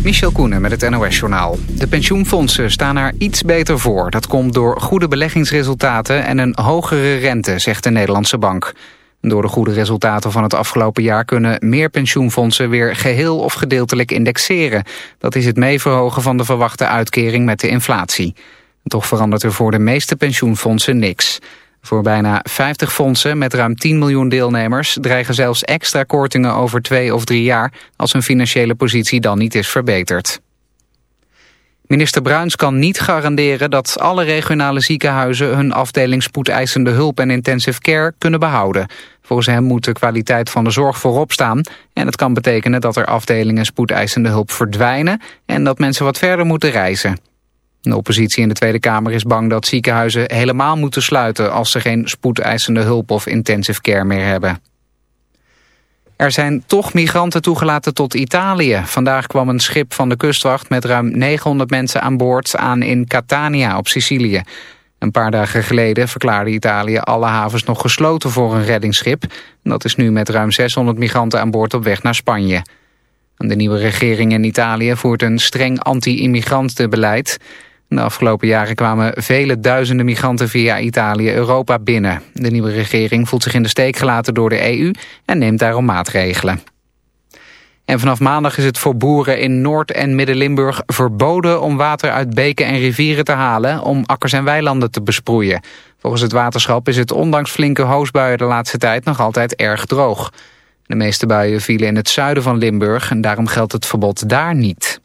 Michel Koenen met het NOS-journaal. De pensioenfondsen staan er iets beter voor. Dat komt door goede beleggingsresultaten en een hogere rente, zegt de Nederlandse bank. Door de goede resultaten van het afgelopen jaar kunnen meer pensioenfondsen weer geheel of gedeeltelijk indexeren. Dat is het meeverhogen van de verwachte uitkering met de inflatie. Toch verandert er voor de meeste pensioenfondsen niks. Voor bijna 50 fondsen met ruim 10 miljoen deelnemers dreigen zelfs extra kortingen over twee of drie jaar als hun financiële positie dan niet is verbeterd. Minister Bruins kan niet garanderen dat alle regionale ziekenhuizen hun afdeling spoedeisende hulp en intensive care kunnen behouden. Volgens hem moet de kwaliteit van de zorg voorop staan en het kan betekenen dat er afdelingen spoedeisende hulp verdwijnen en dat mensen wat verder moeten reizen. De oppositie in de Tweede Kamer is bang dat ziekenhuizen helemaal moeten sluiten als ze geen spoedeisende hulp of intensive care meer hebben. Er zijn toch migranten toegelaten tot Italië. Vandaag kwam een schip van de kustwacht met ruim 900 mensen aan boord aan in Catania op Sicilië. Een paar dagen geleden verklaarde Italië alle havens nog gesloten voor een reddingsschip. Dat is nu met ruim 600 migranten aan boord op weg naar Spanje. De nieuwe regering in Italië voert een streng anti-immigrantenbeleid. De afgelopen jaren kwamen vele duizenden migranten via Italië Europa binnen. De nieuwe regering voelt zich in de steek gelaten door de EU en neemt daarom maatregelen. En vanaf maandag is het voor boeren in Noord- en Midden-Limburg verboden om water uit beken en rivieren te halen om akkers en weilanden te besproeien. Volgens het waterschap is het ondanks flinke hoosbuien de laatste tijd nog altijd erg droog. De meeste buien vielen in het zuiden van Limburg en daarom geldt het verbod daar niet.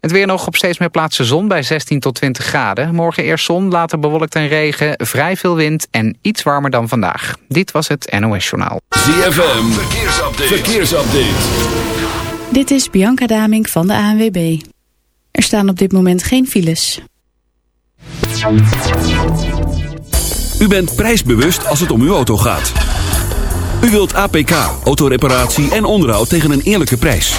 Het weer nog op steeds meer plaatsen zon bij 16 tot 20 graden. Morgen eerst zon, later bewolkt en regen, vrij veel wind en iets warmer dan vandaag. Dit was het NOS Journaal. ZFM, verkeersupdate. verkeersupdate. Dit is Bianca Damink van de ANWB. Er staan op dit moment geen files. U bent prijsbewust als het om uw auto gaat. U wilt APK, autoreparatie en onderhoud tegen een eerlijke prijs.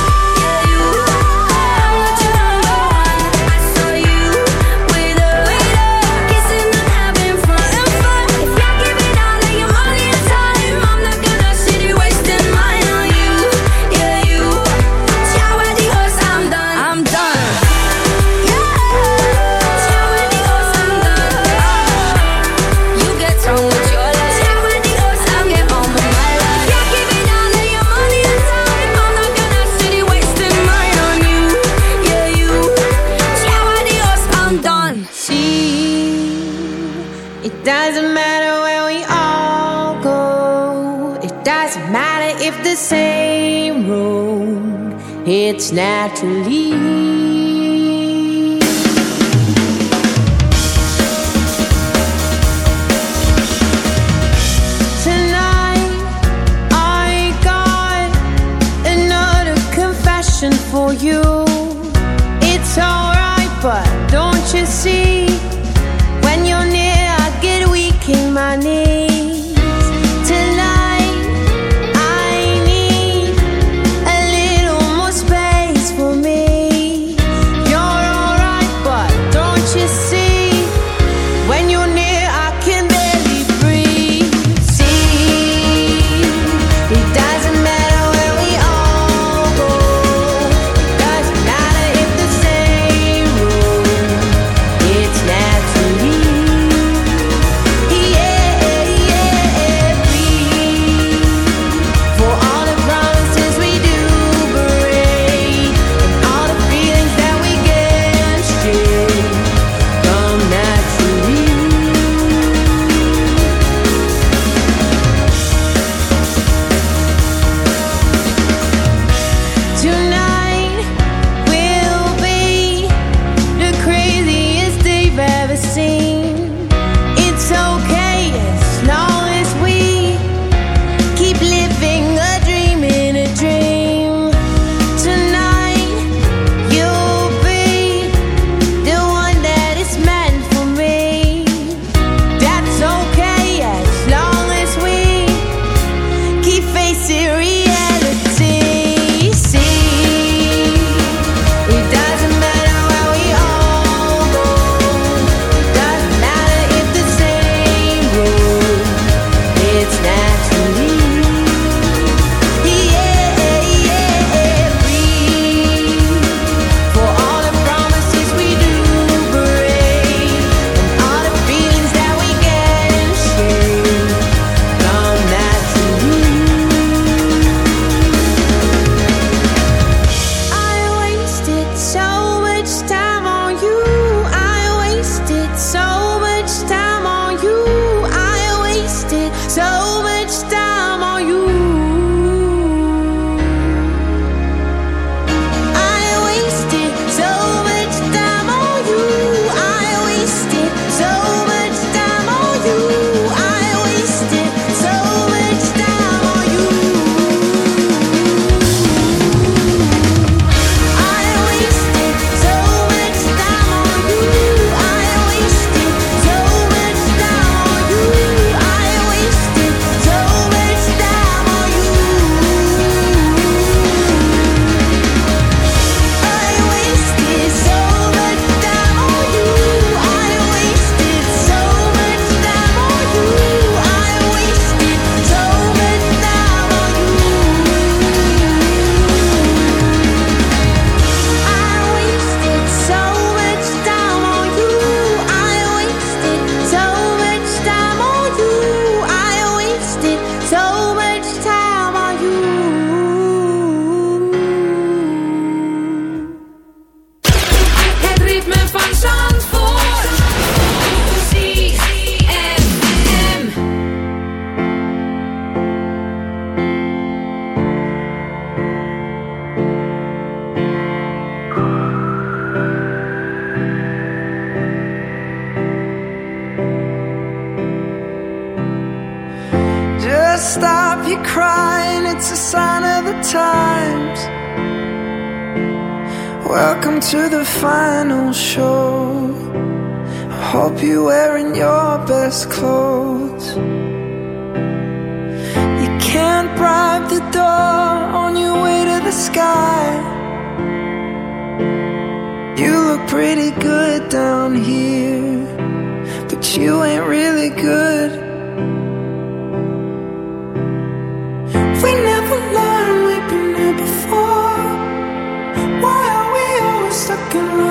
it's naturally can run.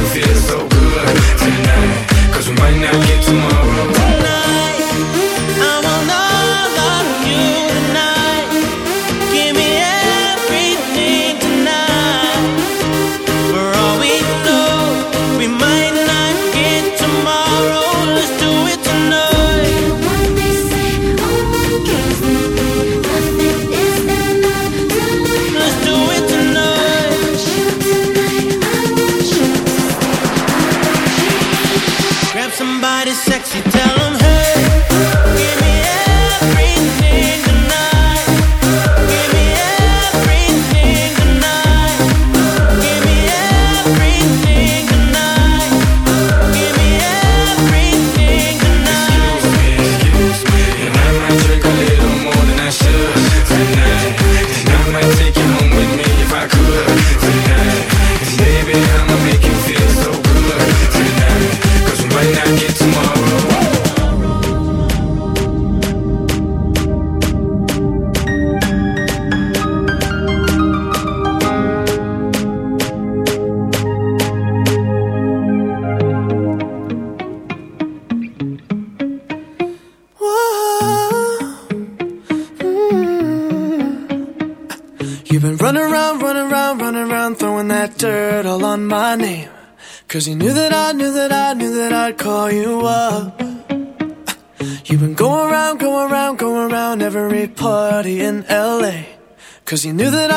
Cause you knew that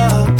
love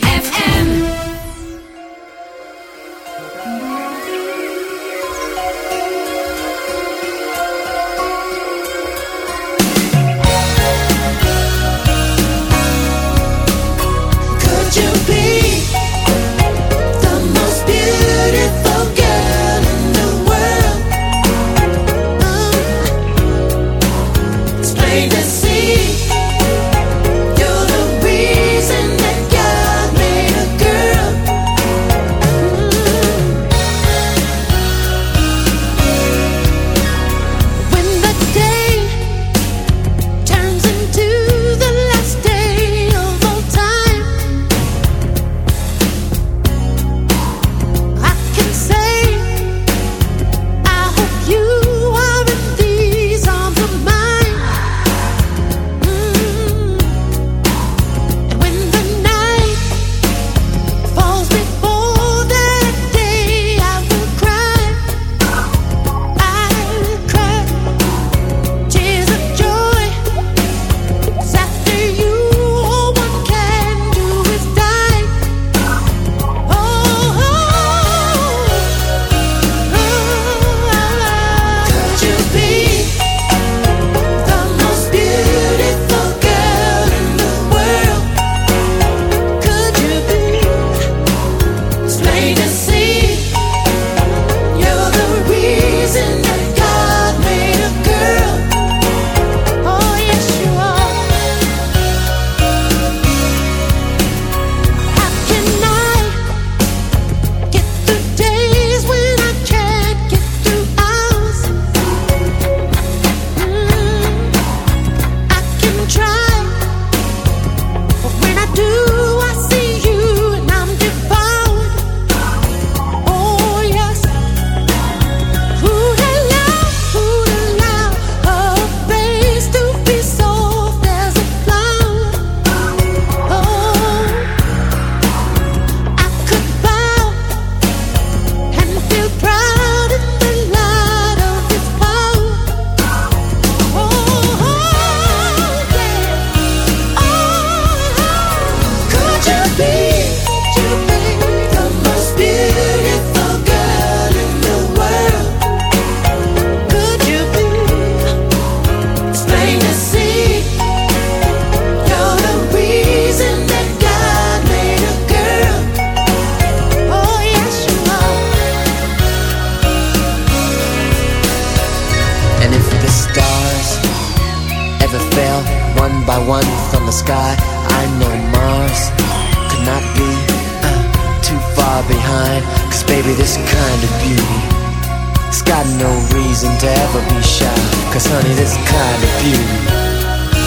honey, this kind of beauty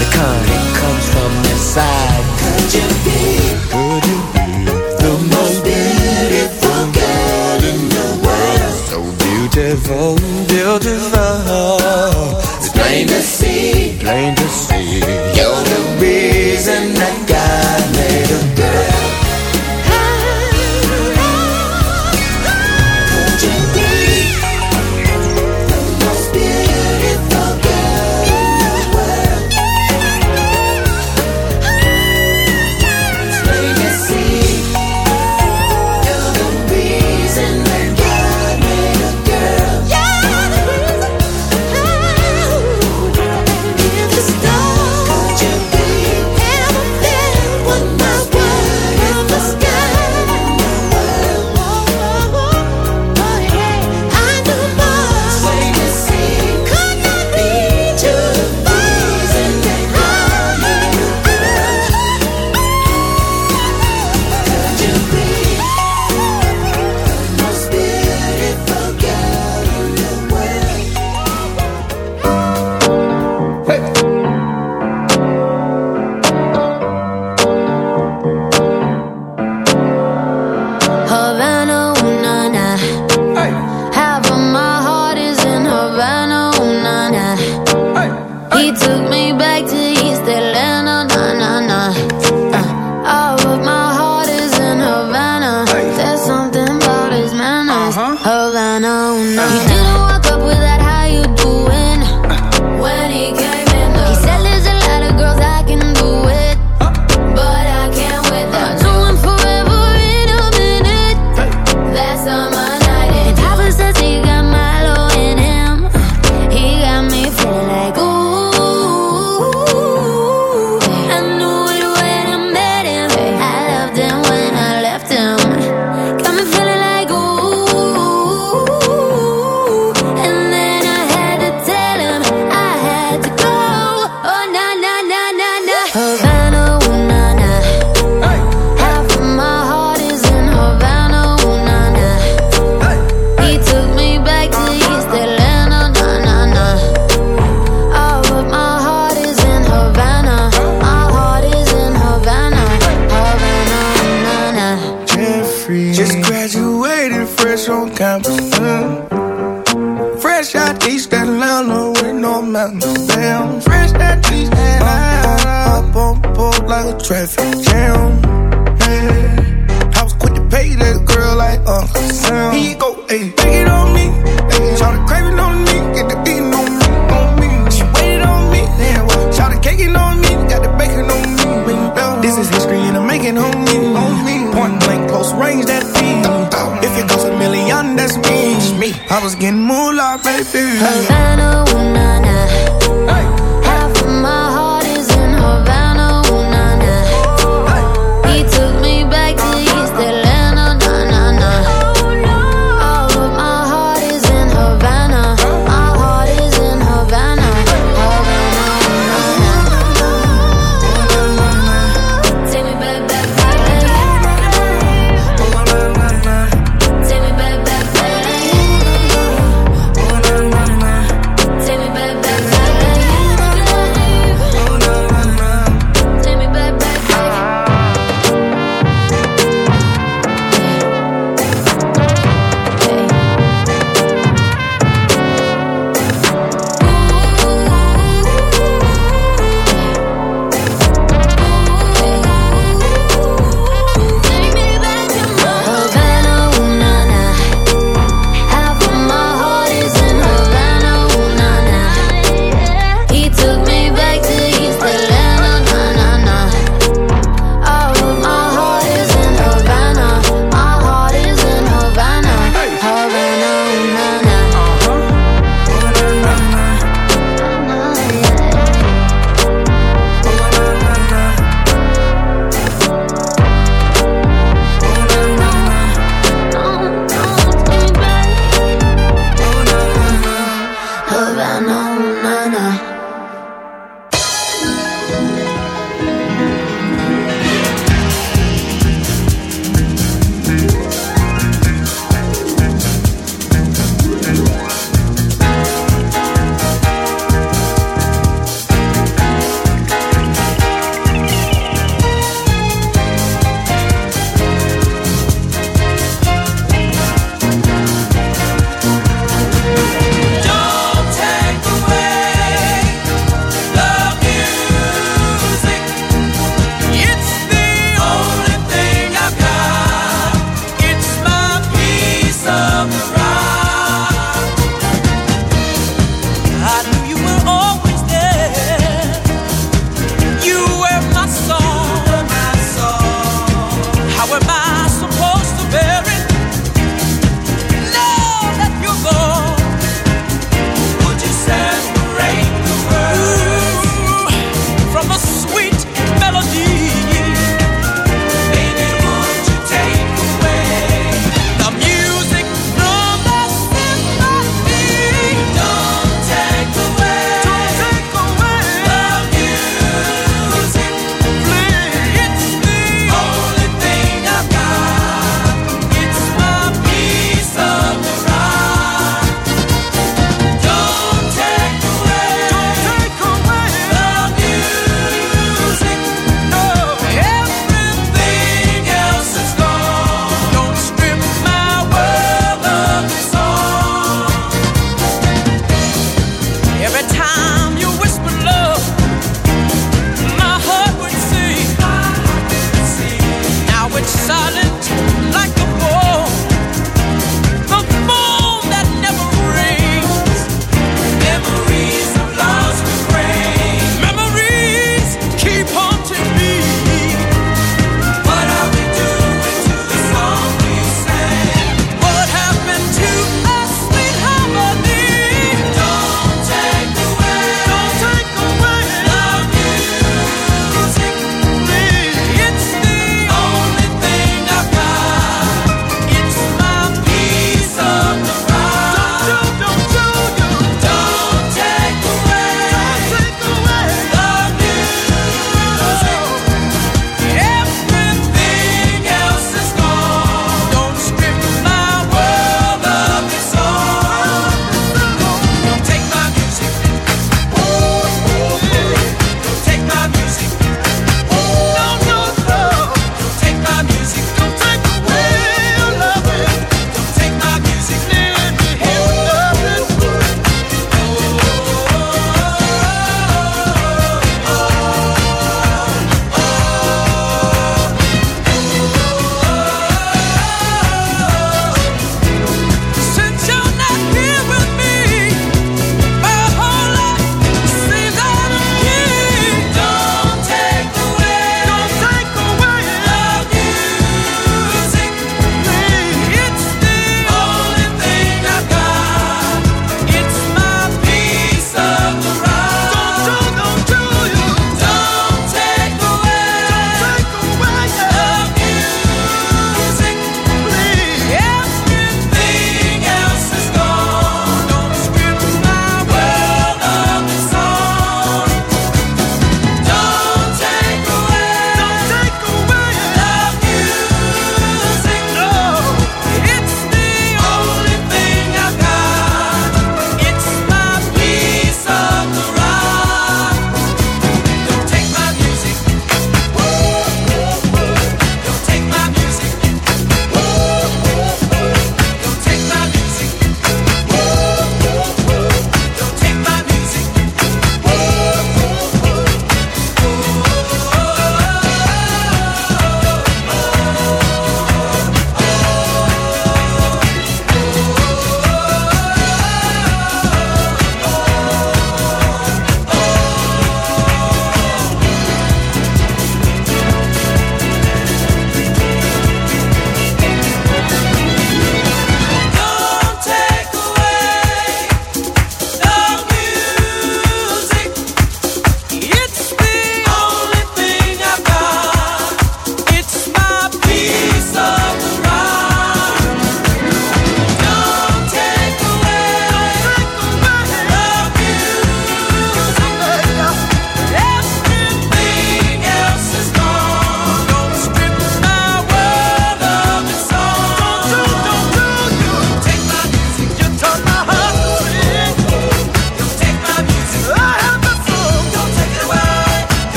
The kind that comes from inside. making homie. Point blank, close range, that feed. If it goes a million, that's me. I was getting moolah, baby. Havana,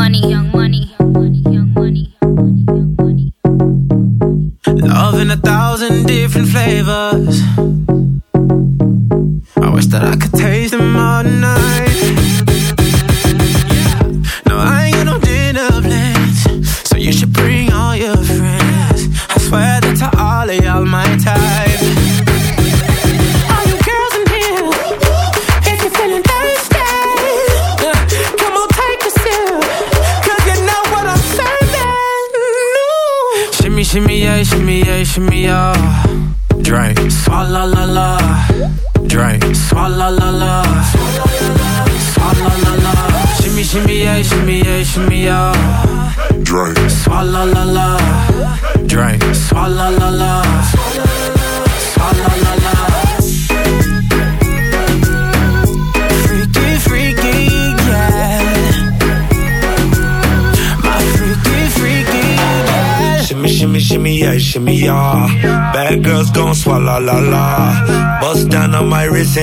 Money, young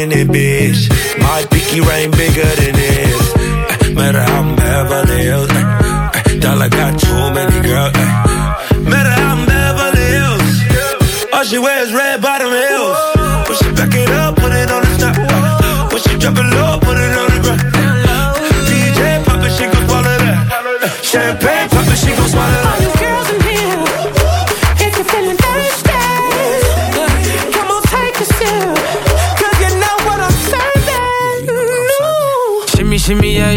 my it, bitch. My pinky ring bigger than this. Eh, Matter how I'm Beverly Hills. eh, eh, Dollar got too many girls. eh. Matter how I'm Beverly Hills. All she wears red bottom heels. When she back it up, put it on the top. eh. When she drop it low, put it on the ground. DJ pop it, she gon' swallow that. Champagne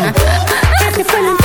Got me feeling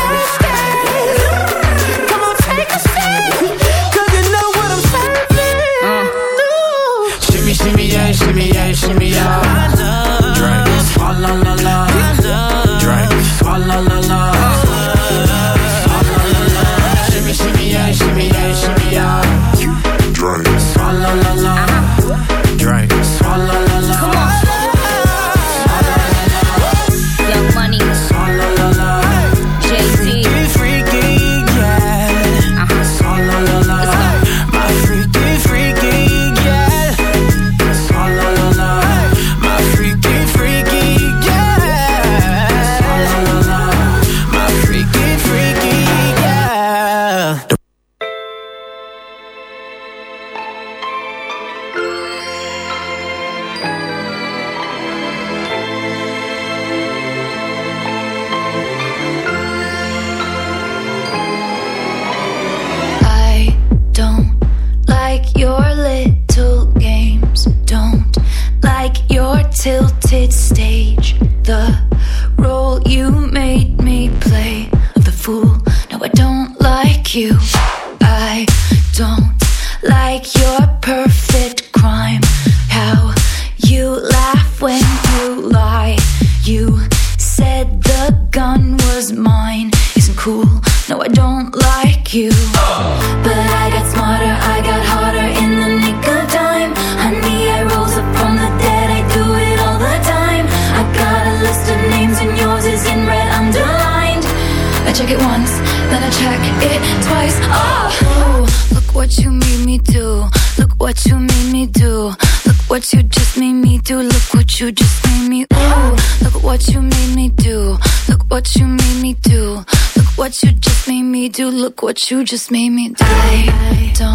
what you just made me do. Don't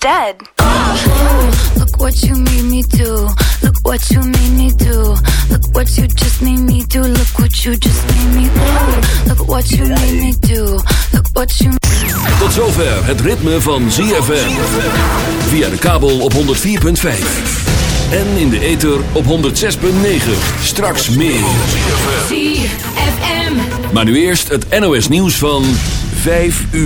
dead. Look what you made me do. Look what you made me do. Look what you just made me do. Look what you just made me do. Look what you made me do. Look what you. Tot zover het ritme van ZFM. Via de kabel op 104.5. En in de ether op 106.9. Straks meer. ZFM. Maar nu eerst het NOS nieuws van 5 uur.